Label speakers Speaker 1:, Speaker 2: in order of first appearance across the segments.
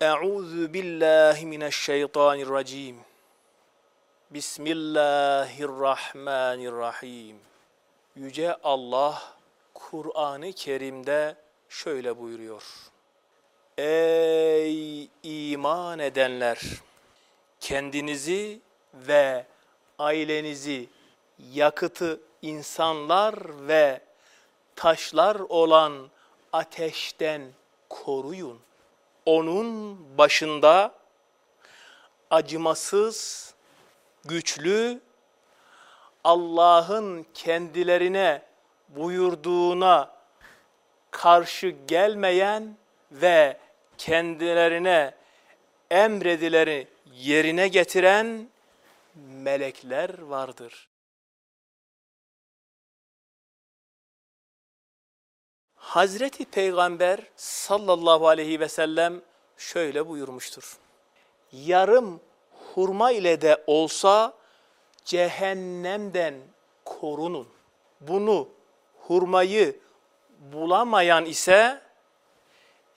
Speaker 1: Euzu billahi mineşşeytanirracim. Bismillahirrahmanirrahim. Yüce Allah Kur'an-ı Kerim'de şöyle buyuruyor. Ey iman edenler! Kendinizi ve ailenizi yakıtı insanlar ve taşlar olan ateşten koruyun. Onun başında acımasız, güçlü, Allah'ın kendilerine buyurduğuna karşı gelmeyen ve kendilerine emredileri yerine getiren melekler vardır. Hazreti Peygamber sallallahu aleyhi ve sellem şöyle buyurmuştur. Yarım hurma ile de olsa cehennemden korunun. Bunu hurmayı bulamayan ise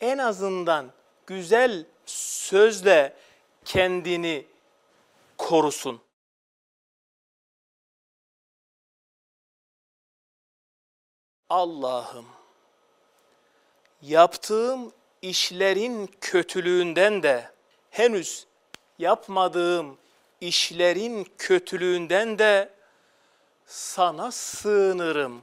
Speaker 1: en azından güzel sözle kendini korusun. Allah'ım yaptığım işlerin kötülüğünden de henüz yapmadığım işlerin kötülüğünden de sana sığınırım.